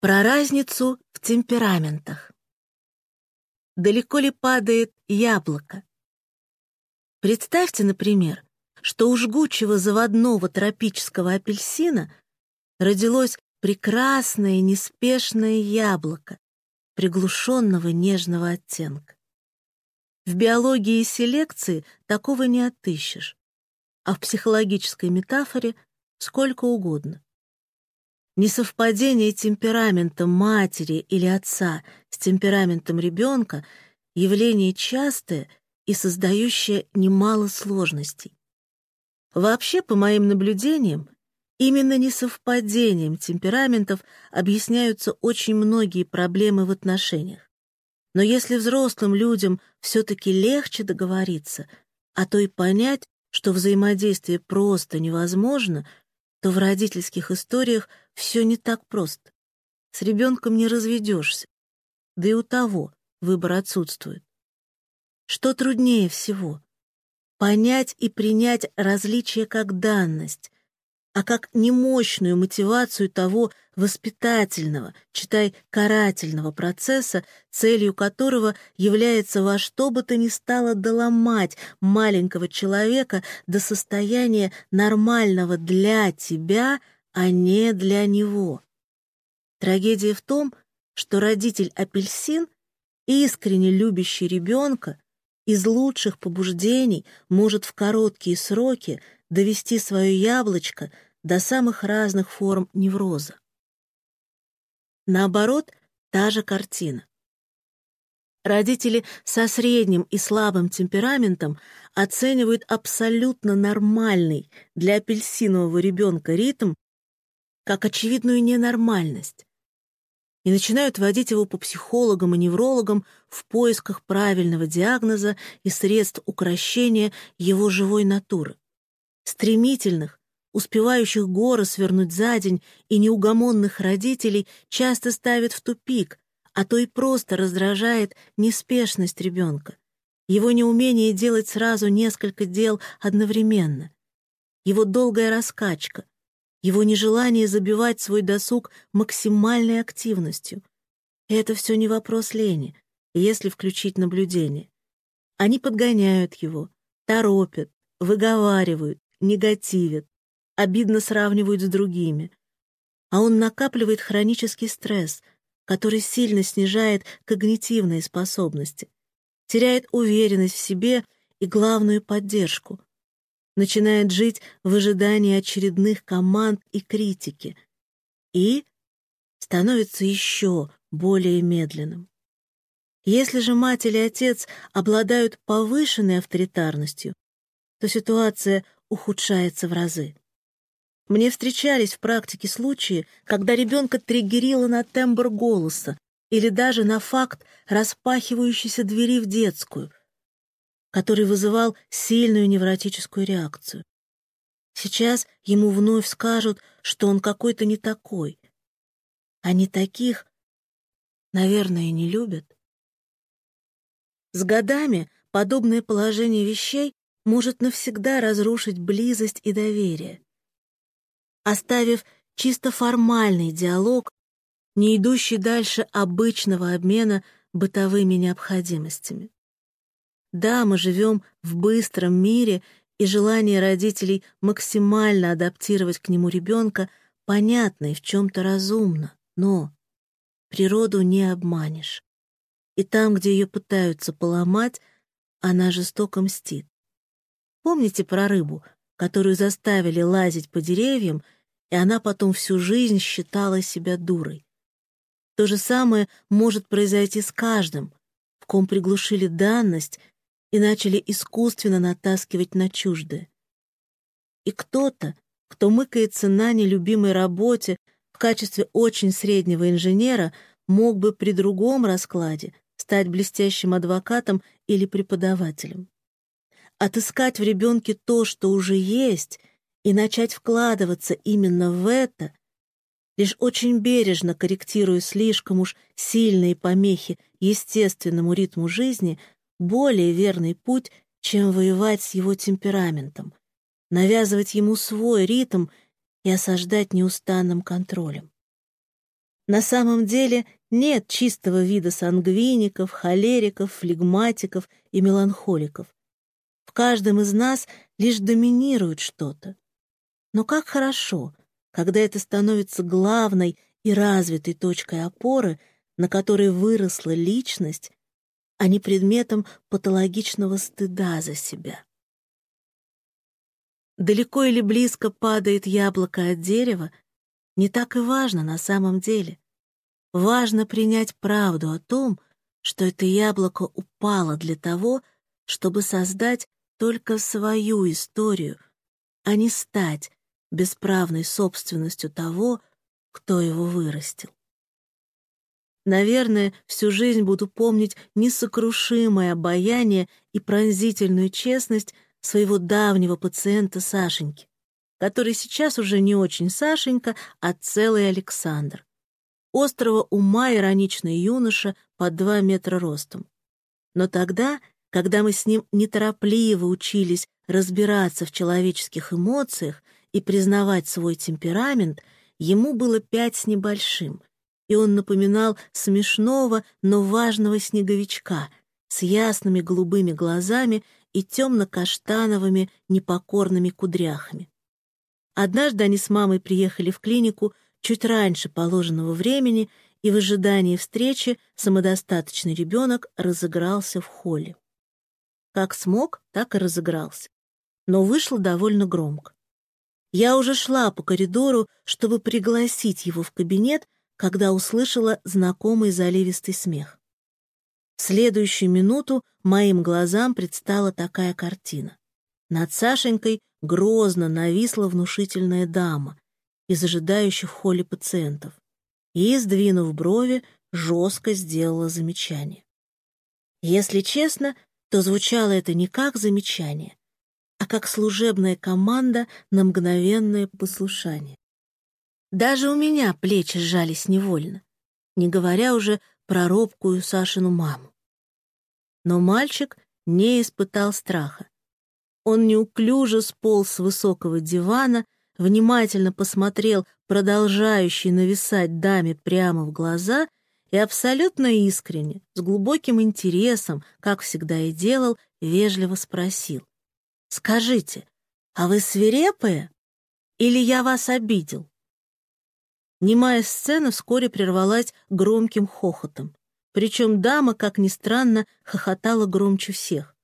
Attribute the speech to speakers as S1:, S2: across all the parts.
S1: Про разницу в темпераментах. Далеко ли падает яблоко? Представьте, например, что у жгучего заводного тропического апельсина родилось прекрасное неспешное яблоко приглушенного нежного оттенка. В биологии и селекции такого не отыщешь, а в психологической метафоре сколько угодно. Несовпадение темперамента матери или отца с темпераментом ребенка — явление частое и создающее немало сложностей. Вообще, по моим наблюдениям, именно несовпадением темпераментов объясняются очень многие проблемы в отношениях. Но если взрослым людям все-таки легче договориться, а то и понять, что взаимодействие просто невозможно, то в родительских историях все не так просто. С ребенком не разведешься. Да и у того выбор отсутствует. Что труднее всего? Понять и принять различие как данность, а как немощную мотивацию того воспитательного, читай, карательного процесса, целью которого является во что бы то ни стало доломать маленького человека до состояния нормального для тебя, а не для него. Трагедия в том, что родитель-апельсин, искренне любящий ребенка, из лучших побуждений может в короткие сроки довести свое яблочко до самых разных форм невроза. Наоборот, та же картина. Родители со средним и слабым темпераментом оценивают абсолютно нормальный для апельсинового ребенка ритм как очевидную ненормальность и начинают водить его по психологам и неврологам в поисках правильного диагноза и средств укрощения его живой натуры. Стремительных, успевающих горы свернуть за день и неугомонных родителей часто ставят в тупик, а то и просто раздражает неспешность ребенка, его неумение делать сразу несколько дел одновременно, его долгая раскачка, его нежелание забивать свой досуг максимальной активностью. И это все не вопрос лени, если включить наблюдение. Они подгоняют его, торопят, выговаривают, негативят, обидно сравнивают с другими. А он накапливает хронический стресс, который сильно снижает когнитивные способности, теряет уверенность в себе и главную поддержку, начинает жить в ожидании очередных команд и критики и становится еще более медленным. Если же мать или отец обладают повышенной авторитарностью, то ситуация ухудшается в разы. Мне встречались в практике случаи, когда ребенка триггерило на тембр голоса или даже на факт распахивающейся двери в детскую, который вызывал сильную невротическую реакцию. Сейчас ему вновь скажут, что он какой-то не такой. Они таких, наверное, не любят. С годами подобное положение вещей может навсегда разрушить близость и доверие. Оставив чисто формальный диалог, не идущий дальше обычного обмена бытовыми необходимостями. Да, мы живем в быстром мире, и желание родителей максимально адаптировать к нему ребенка понятно и в чем-то разумно, но природу не обманешь. И там, где ее пытаются поломать, она жестоко мстит. Помните про рыбу, которую заставили лазить по деревьям, и она потом всю жизнь считала себя дурой? То же самое может произойти с каждым, в ком приглушили данность и начали искусственно натаскивать на чуждое. И кто-то, кто мыкается на нелюбимой работе в качестве очень среднего инженера, мог бы при другом раскладе стать блестящим адвокатом или преподавателем. Отыскать в ребенке то, что уже есть, и начать вкладываться именно в это, лишь очень бережно корректируя слишком уж сильные помехи естественному ритму жизни, более верный путь, чем воевать с его темпераментом, навязывать ему свой ритм и осаждать неустанным контролем. На самом деле нет чистого вида сангвиников, холериков, флегматиков и меланхоликов. В каждом из нас лишь доминирует что-то. Но как хорошо, когда это становится главной и развитой точкой опоры, на которой выросла личность, а не предметом патологичного стыда за себя. Далеко или близко падает яблоко от дерева, не так и важно на самом деле. Важно принять правду о том, что это яблоко упало для того, чтобы создать только свою историю, а не стать бесправной собственностью того, кто его вырастил. Наверное, всю жизнь буду помнить несокрушимое обаяние и пронзительную честность своего давнего пациента Сашеньки, который сейчас уже не очень Сашенька, а целый Александр. Острого ума ироничный юноша под два метра ростом. Но тогда, когда мы с ним неторопливо учились разбираться в человеческих эмоциях и признавать свой темперамент, ему было пять с небольшим, и он напоминал смешного, но важного снеговичка с ясными голубыми глазами и темно-каштановыми непокорными кудряхами. Однажды они с мамой приехали в клинику чуть раньше положенного времени, и в ожидании встречи самодостаточный ребенок разыгрался в холле. Как смог, так и разыгрался. Но вышло довольно громко. Я уже шла по коридору, чтобы пригласить его в кабинет, когда услышала знакомый заливистый смех. В следующую минуту моим глазам предстала такая картина. Над Сашенькой грозно нависла внушительная дама из ожидающих в холле пациентов и, сдвинув брови, жестко сделала замечание. Если честно, то звучало это не как замечание, а как служебная команда на мгновенное послушание. Даже у меня плечи сжались невольно, не говоря уже про робкую Сашину маму. Но мальчик не испытал страха. Он неуклюже сполз с высокого дивана, внимательно посмотрел продолжающей нависать даме прямо в глаза и абсолютно искренне, с глубоким интересом, как всегда и делал, вежливо спросил. «Скажите, а вы свирепые? Или я вас обидел?» Немая сцена вскоре прервалась громким хохотом. Причем дама, как ни странно, хохотала громче всех.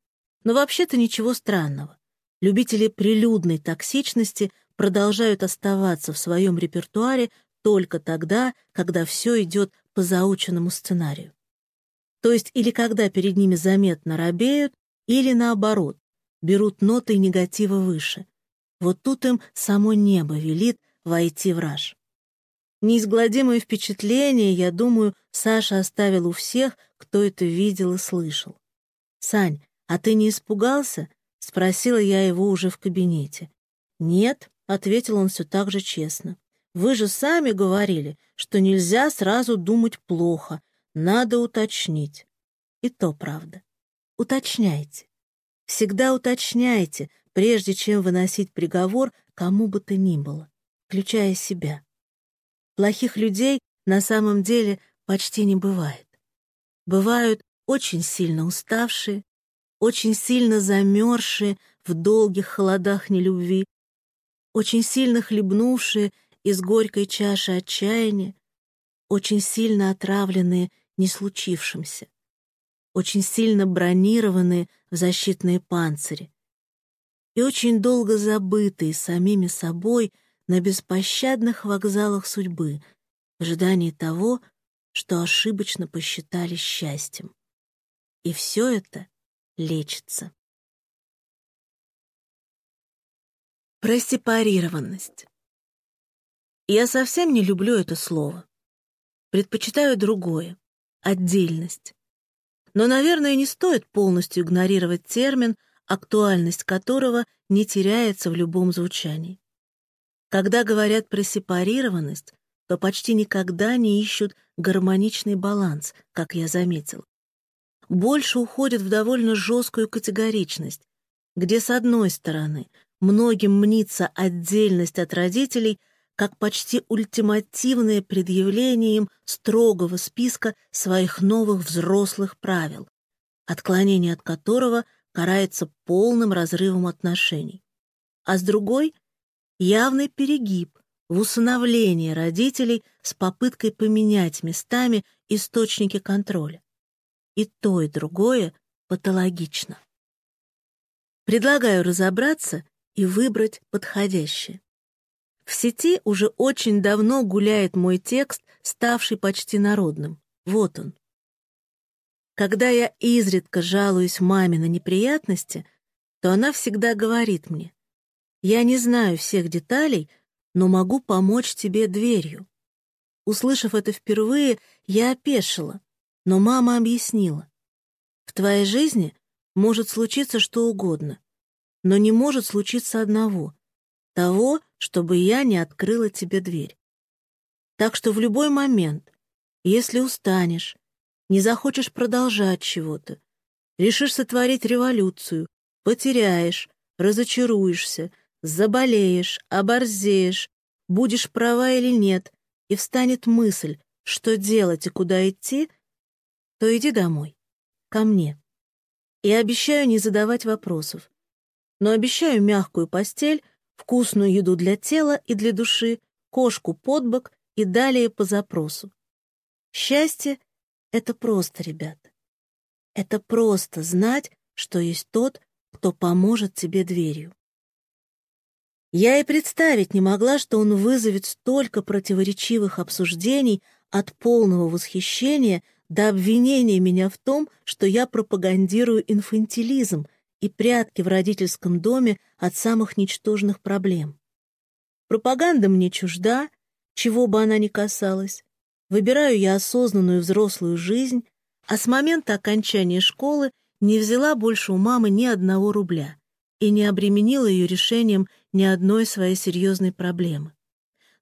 S1: Но вообще-то ничего странного. Любители прилюдной токсичности продолжают оставаться в своем репертуаре только тогда, когда все идет по заученному сценарию. То есть или когда перед ними заметно робеют, или наоборот, берут ноты негатива выше. Вот тут им само небо велит войти в раж. Неизгладимое впечатление, я думаю, Саша оставил у всех, кто это видел и слышал. «Сань, а ты не испугался?» — спросила я его уже в кабинете. «Нет», — ответил он все так же честно. «Вы же сами говорили, что нельзя сразу думать плохо, надо уточнить». И то правда. Уточняйте. Всегда уточняйте, прежде чем выносить приговор кому бы то ни было, включая себя. Плохих людей на самом деле почти не бывает. Бывают очень сильно уставшие, очень сильно замерзшие в долгих холодах нелюбви, очень сильно хлебнувшие из горькой чаши отчаяния, очень сильно отравленные не случившимся, очень сильно бронированные в защитные панцири и очень долго забытые самими собой — на беспощадных вокзалах судьбы в ожидании того, что ошибочно посчитали счастьем. И все это лечится. Просепарированность. Я совсем не люблю это слово. Предпочитаю другое — отдельность. Но, наверное, не стоит полностью игнорировать термин, актуальность которого не теряется в любом звучании. Когда говорят про сепарированность, то почти никогда не ищут гармоничный баланс, как я заметил. Больше уходят в довольно жесткую категоричность, где, с одной стороны, многим мнится отдельность от родителей как почти ультимативное предъявление им строгого списка своих новых взрослых правил, отклонение от которого карается полным разрывом отношений. А с другой — явный перегиб в усыновлении родителей с попыткой поменять местами источники контроля. И то, и другое патологично. Предлагаю разобраться и выбрать подходящее. В сети уже очень давно гуляет мой текст, ставший почти народным. Вот он. Когда я изредка жалуюсь маме на неприятности, то она всегда говорит мне, «Я не знаю всех деталей, но могу помочь тебе дверью». Услышав это впервые, я опешила, но мама объяснила. В твоей жизни может случиться что угодно, но не может случиться одного — того, чтобы я не открыла тебе дверь. Так что в любой момент, если устанешь, не захочешь продолжать чего-то, решишь сотворить революцию, потеряешь, разочаруешься, заболеешь, оборзеешь, будешь права или нет, и встанет мысль, что делать и куда идти, то иди домой, ко мне. И обещаю не задавать вопросов. Но обещаю мягкую постель, вкусную еду для тела и для души, кошку под бок и далее по запросу. Счастье это просто, ребята. Это просто знать, что есть тот, кто поможет тебе дверью. Я и представить не могла, что он вызовет столько противоречивых обсуждений от полного восхищения до обвинения меня в том, что я пропагандирую инфантилизм и прятки в родительском доме от самых ничтожных проблем. Пропаганда мне чужда, чего бы она ни касалась, Выбираю я осознанную взрослую жизнь, а с момента окончания школы не взяла больше у мамы ни одного рубля и не обременила ее решением ни одной своей серьезной проблемы.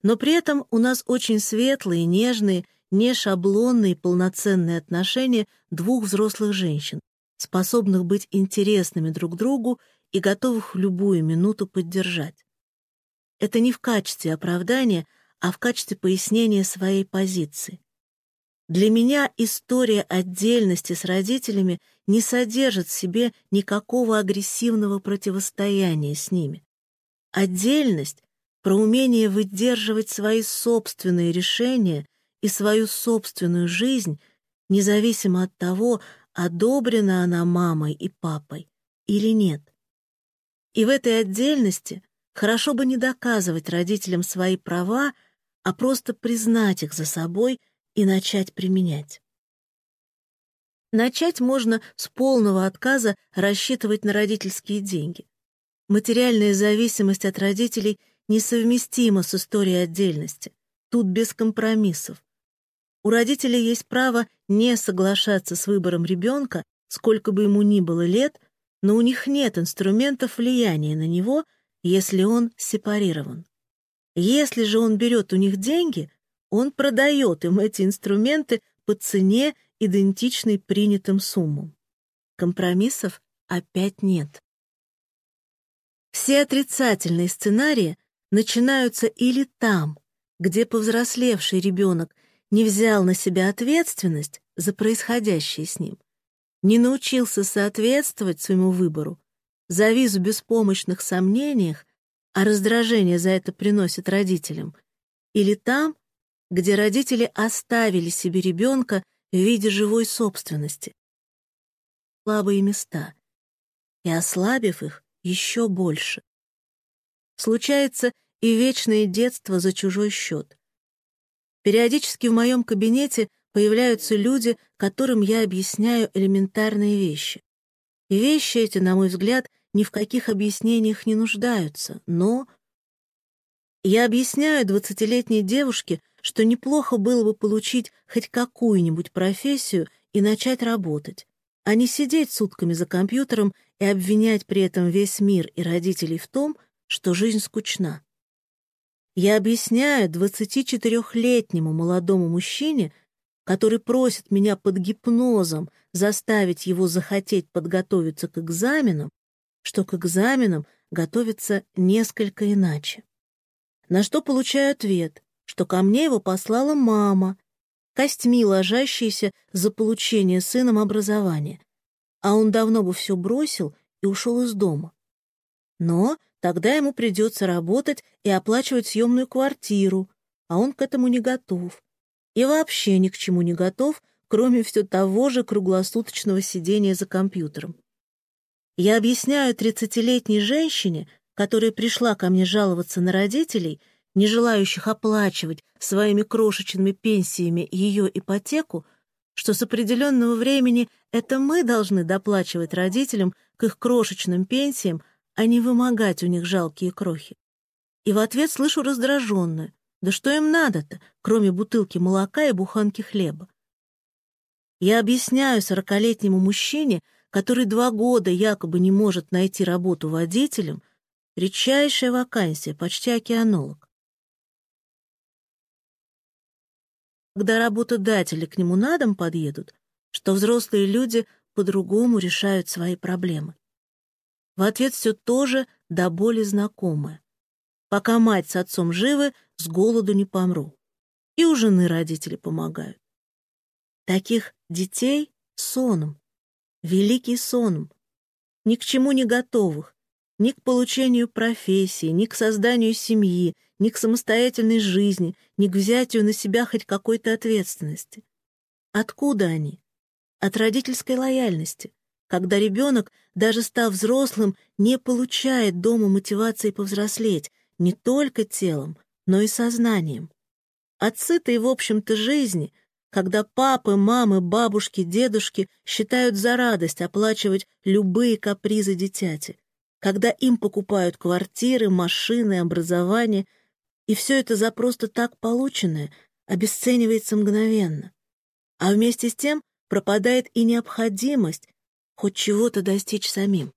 S1: Но при этом у нас очень светлые, нежные, не шаблонные полноценные отношения двух взрослых женщин, способных быть интересными друг другу и готовых в любую минуту поддержать. Это не в качестве оправдания, а в качестве пояснения своей позиции. Для меня история отдельности с родителями не содержит в себе никакого агрессивного противостояния с ними. Отдельность про умение выдерживать свои собственные решения и свою собственную жизнь, независимо от того, одобрена она мамой и папой или нет. И в этой отдельности хорошо бы не доказывать родителям свои права, а просто признать их за собой и начать применять. Начать можно с полного отказа рассчитывать на родительские деньги. Материальная зависимость от родителей несовместима с историей отдельности. Тут без компромиссов. У родителей есть право не соглашаться с выбором ребенка, сколько бы ему ни было лет, но у них нет инструментов влияния на него, если он сепарирован. Если же он берет у них деньги, он продает им эти инструменты по цене, идентичной принятым суммам. Компромиссов опять нет. Все отрицательные сценарии начинаются или там, где повзрослевший ребенок не взял на себя ответственность за происходящее с ним, не научился соответствовать своему выбору, завис в беспомощных сомнениях а раздражение за это приносит родителям, или там, где родители оставили себе ребенка в виде живой собственности. Слабые места. И ослабив их еще больше. Случается и вечное детство за чужой счет. Периодически в моем кабинете появляются люди, которым я объясняю элементарные вещи. И вещи эти, на мой взгляд, ни в каких объяснениях не нуждаются, но... Я объясняю двадцатилетней девушке, что неплохо было бы получить хоть какую-нибудь профессию и начать работать, а не сидеть сутками за компьютером и обвинять при этом весь мир и родителей в том, что жизнь скучна. Я объясняю 24-летнему молодому мужчине, который просит меня под гипнозом заставить его захотеть подготовиться к экзаменам, что к экзаменам готовится несколько иначе. на что получаю ответ, что ко мне его послала мама, костьми ложащиеся за получение сыном образования, а он давно бы все бросил и ушел из дома. Но тогда ему придется работать и оплачивать съемную квартиру, а он к этому не готов. И вообще ни к чему не готов, кроме все того же круглосуточного сидения за компьютером. Я объясняю тридцатилетней женщине, которая пришла ко мне жаловаться на родителей, не желающих оплачивать своими крошечными пенсиями ее ипотеку, что с определенного времени это мы должны доплачивать родителям к их крошечным пенсиям, а не вымогать у них жалкие крохи. И в ответ слышу раздраженную. Да что им надо-то, кроме бутылки молока и буханки хлеба? Я объясняю сорокалетнему мужчине, который два года якобы не может найти работу водителем, редчайшая вакансия, почти океанолог. Когда работодатели к нему на дом подъедут, что взрослые люди по-другому решают свои проблемы. В ответ все тоже до боли знакомое. Пока мать с отцом живы, с голоду не помру. И у жены родители помогают. Таких детей соном, великий соном, ни к чему не готовых, ни к получению профессии, ни к созданию семьи, ни к самостоятельной жизни, ни к взятию на себя хоть какой-то ответственности. Откуда они? От родительской лояльности, когда ребенок, даже став взрослым, не получает дома мотивации повзрослеть не только телом, но и сознанием. От сытой, в общем-то, жизни, когда папы, мамы, бабушки, дедушки считают за радость оплачивать любые капризы дитяти, когда им покупают квартиры, машины, образование, и все это за просто так полученное обесценивается мгновенно. А вместе с тем пропадает и необходимость хоть чего-то достичь самим.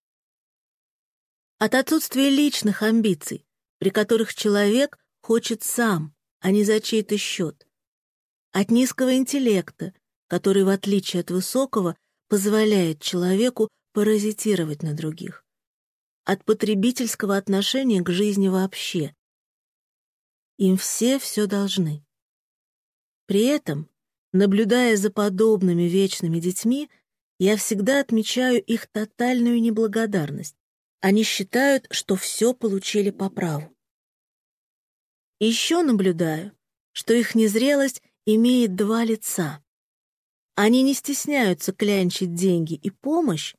S1: От отсутствия личных амбиций, при которых человек хочет сам, а не за чей-то счет. От низкого интеллекта, который, в отличие от высокого, позволяет человеку паразитировать на других. От потребительского отношения к жизни вообще. Им все все должны. При этом, наблюдая за подобными вечными детьми, я всегда отмечаю их тотальную неблагодарность. Они считают, что все получили по праву. Еще наблюдаю, что их незрелость имеет два лица. Они не стесняются клянчить деньги и помощь,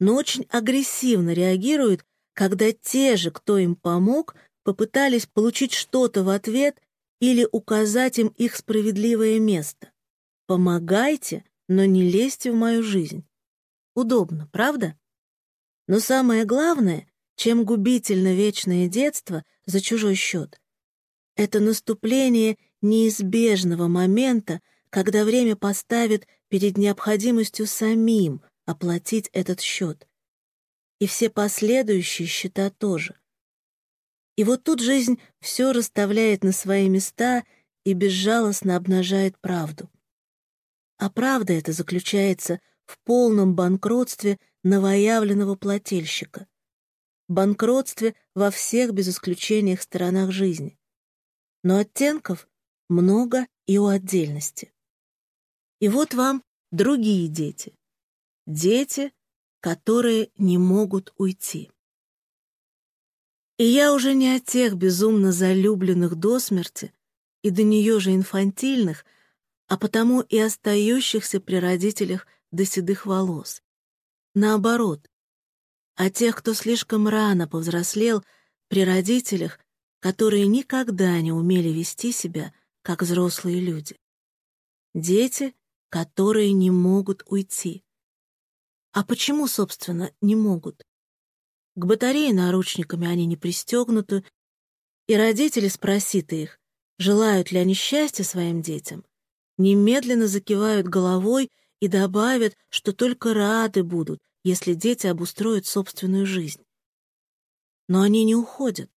S1: но очень агрессивно реагируют, когда те же, кто им помог, попытались получить что-то в ответ или указать им их справедливое место. Помогайте, но не лезьте в мою жизнь. Удобно, правда? Но самое главное, чем губительно вечное детство за чужой счет, это наступление неизбежного момента, когда время поставит перед необходимостью самим оплатить этот счет. И все последующие счета тоже. И вот тут жизнь все расставляет на свои места и безжалостно обнажает правду. А правда эта заключается в полном банкротстве новоявленного плательщика. Банкротстве во всех без исключения сторонах жизни но оттенков много и у отдельности. И вот вам другие дети. Дети, которые не могут уйти. И я уже не о тех безумно залюбленных до смерти и до нее же инфантильных, а потому и остающихся при родителях до седых волос. Наоборот, о тех, кто слишком рано повзрослел при родителях которые никогда не умели вести себя, как взрослые люди. Дети, которые не могут уйти. А почему, собственно, не могут? К батарее наручниками они не пристегнуты, и родители спросит их, желают ли они счастья своим детям, немедленно закивают головой и добавят, что только рады будут, если дети обустроят собственную жизнь. Но они не уходят.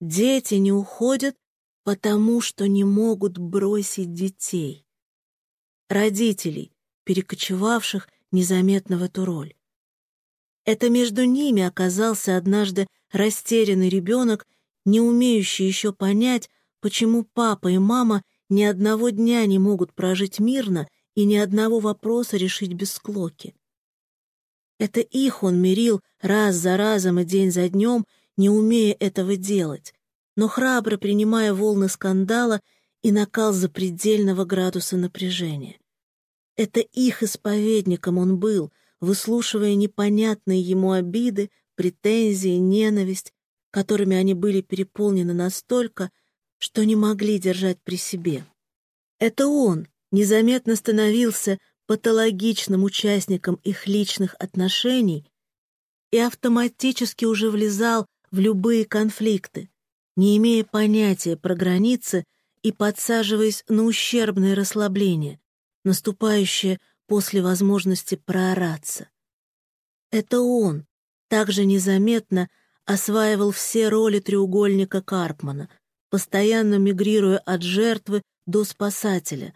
S1: Дети не уходят, потому что не могут бросить детей. Родителей, перекочевавших незаметно в эту роль. Это между ними оказался однажды растерянный ребенок не умеющий еще понять, почему папа и мама ни одного дня не могут прожить мирно и ни одного вопроса решить без склоки. Это их он мирил раз за разом и день за днем, не умея этого делать, но храбро принимая волны скандала и накал запредельного градуса напряжения. Это их исповедником он был, выслушивая непонятные ему обиды, претензии, ненависть, которыми они были переполнены настолько, что не могли держать при себе. Это он незаметно становился патологичным участником их личных отношений и автоматически уже влезал в любые конфликты, не имея понятия про границы и подсаживаясь на ущербное расслабление, наступающее после возможности проораться. Это он также незаметно осваивал все роли треугольника Карпмана, постоянно мигрируя от жертвы до спасателя,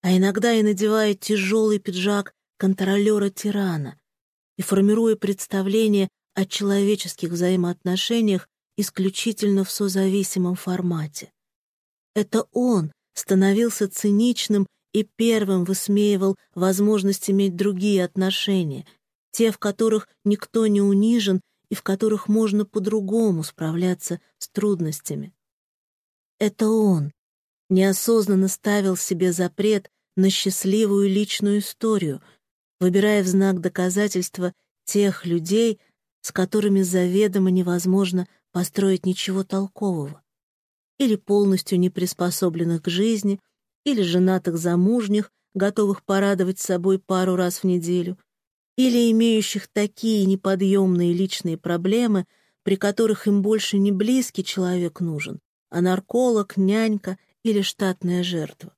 S1: а иногда и надевая тяжелый пиджак контролера-тирана и формируя представление о человеческих взаимоотношениях исключительно в созависимом формате. Это он становился циничным и первым высмеивал возможность иметь другие отношения, те, в которых никто не унижен и в которых можно по-другому справляться с трудностями. Это он. Неосознанно ставил себе запрет на счастливую личную историю, выбирая в знак доказательства тех людей, с которыми заведомо невозможно построить ничего толкового, или полностью неприспособленных к жизни, или женатых замужних, готовых порадовать собой пару раз в неделю, или имеющих такие неподъемные личные проблемы, при которых им больше не близкий человек нужен, а нарколог, нянька или штатная жертва.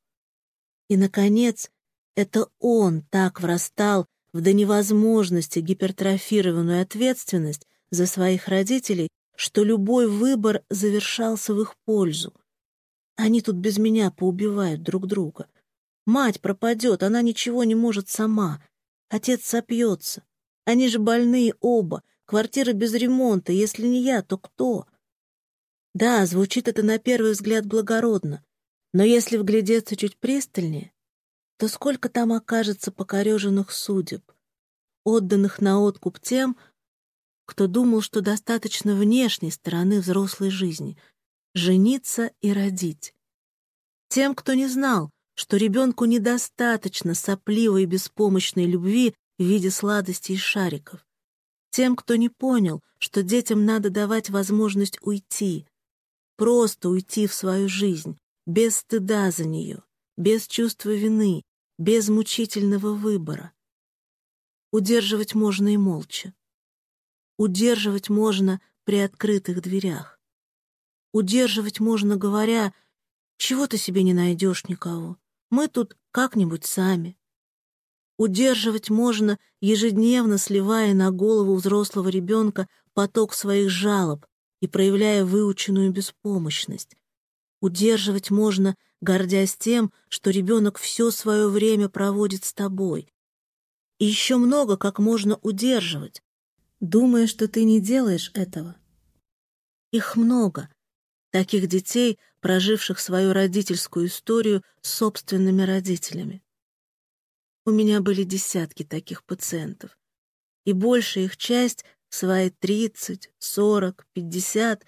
S1: И, наконец, это он так врастал в до невозможности гипертрофированную ответственность за своих родителей, что любой выбор завершался в их пользу. Они тут без меня поубивают друг друга. Мать пропадет, она ничего не может сама. Отец сопьется. Они же больные оба, квартира без ремонта, если не я, то кто? Да, звучит это на первый взгляд благородно, но если вглядеться чуть пристальнее, то сколько там окажется покореженных судеб, отданных на откуп тем, кто думал, что достаточно внешней стороны взрослой жизни — жениться и родить. Тем, кто не знал, что ребенку недостаточно сопливой и беспомощной любви в виде сладостей и шариков. Тем, кто не понял, что детям надо давать возможность уйти, просто уйти в свою жизнь, без стыда за нее, без чувства вины, без мучительного выбора. Удерживать можно и молча. Удерживать можно при открытых дверях. Удерживать можно, говоря, чего ты себе не найдешь никого. Мы тут как-нибудь сами. Удерживать можно, ежедневно сливая на голову взрослого ребенка поток своих жалоб и проявляя выученную беспомощность. Удерживать можно, гордясь тем, что ребенок все свое время проводит с тобой. И еще много как можно удерживать, думая, что ты не делаешь этого. Их много, таких детей, проживших свою родительскую историю с собственными родителями. У меня были десятки таких пациентов, и большая их часть, свои 30, 40, 50,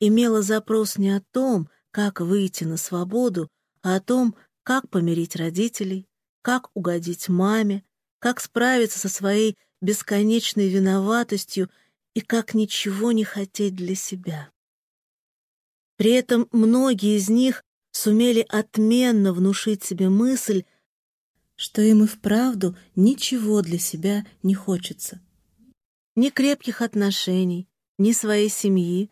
S1: имела запрос не о том, как выйти на свободу, а о том, как помирить родителей, как угодить маме, как справиться со своей бесконечной виноватостью и как ничего не хотеть для себя. При этом многие из них сумели отменно внушить себе мысль, что им и вправду ничего для себя не хочется. Ни крепких отношений, ни своей семьи,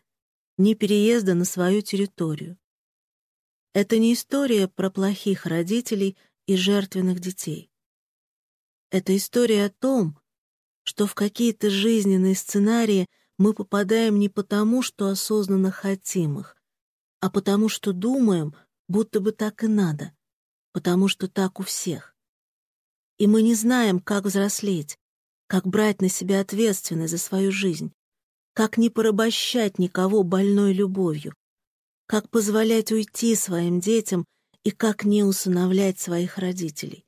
S1: ни переезда на свою территорию. Это не история про плохих родителей и жертвенных детей. Это история о том, что в какие-то жизненные сценарии мы попадаем не потому, что осознанно хотим их, а потому что думаем, будто бы так и надо, потому что так у всех. И мы не знаем, как взрослеть, как брать на себя ответственность за свою жизнь, как не порабощать никого больной любовью, как позволять уйти своим детям и как не усыновлять своих родителей.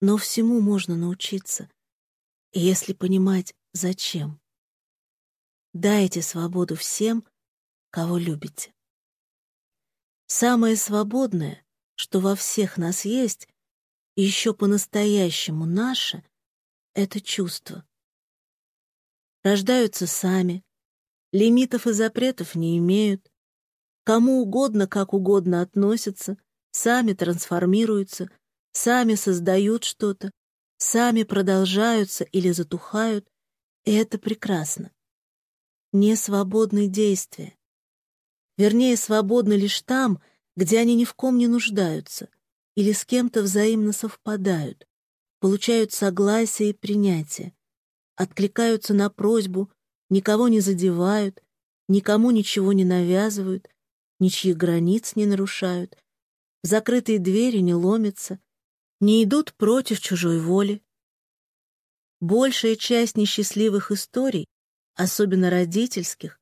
S1: Но всему можно научиться, если понимать, зачем. Дайте свободу всем, кого любите. Самое свободное, что во всех нас есть, и еще по-настоящему наше, — это чувство. Рождаются сами, лимитов и запретов не имеют, кому угодно, как угодно относятся, сами трансформируются, сами создают что-то, сами продолжаются или затухают, и это прекрасно не свободны действия. Вернее, свободны лишь там, где они ни в ком не нуждаются или с кем-то взаимно совпадают, получают согласие и принятие, откликаются на просьбу, никого не задевают, никому ничего не навязывают, ничьих границ не нарушают, в закрытые двери не ломятся, не идут против чужой воли. Большая часть несчастливых историй особенно родительских,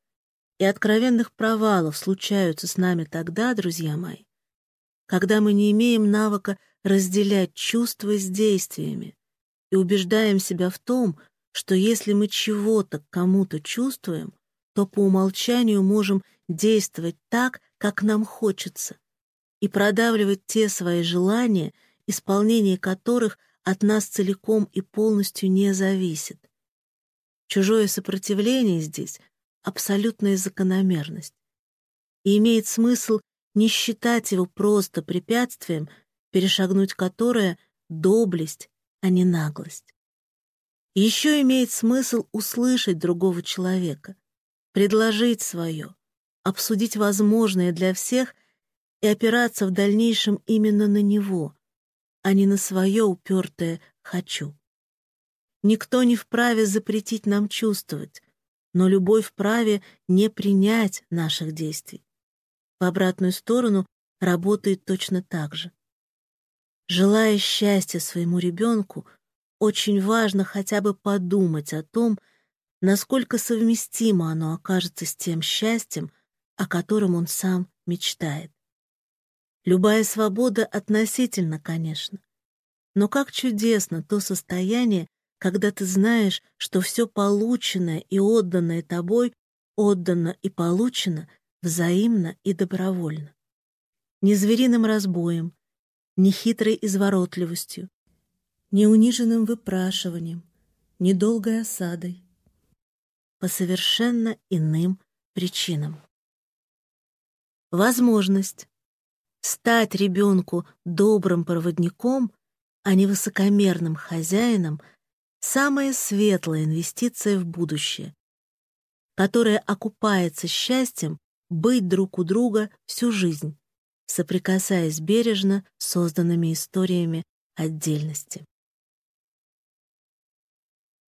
S1: и откровенных провалов случаются с нами тогда, друзья мои, когда мы не имеем навыка разделять чувства с действиями и убеждаем себя в том, что если мы чего-то кому-то чувствуем, то по умолчанию можем действовать так, как нам хочется, и продавливать те свои желания, исполнение которых от нас целиком и полностью не зависит. Чужое сопротивление здесь — абсолютная закономерность. И имеет смысл не считать его просто препятствием, перешагнуть которое — доблесть, а не наглость. Еще имеет смысл услышать другого человека, предложить свое, обсудить возможное для всех и опираться в дальнейшем именно на него, а не на свое упертое «хочу». Никто не вправе запретить нам чувствовать, но любой вправе не принять наших действий. В обратную сторону работает точно так же. Желая счастья своему ребенку, очень важно хотя бы подумать о том, насколько совместимо оно окажется с тем счастьем, о котором он сам мечтает. Любая свобода относительно, конечно, но как чудесно то состояние, когда ты знаешь, что все полученное и отданное тобой отдано и получено взаимно и добровольно. Не звериным разбоем, не хитрой изворотливостью, не униженным выпрашиванием, не долгой осадой. По совершенно иным причинам. Возможность стать ребенку добрым проводником, а не высокомерным хозяином — самая светлая инвестиция в будущее, которая окупается счастьем быть друг у друга всю жизнь, соприкасаясь бережно с созданными историями отдельности.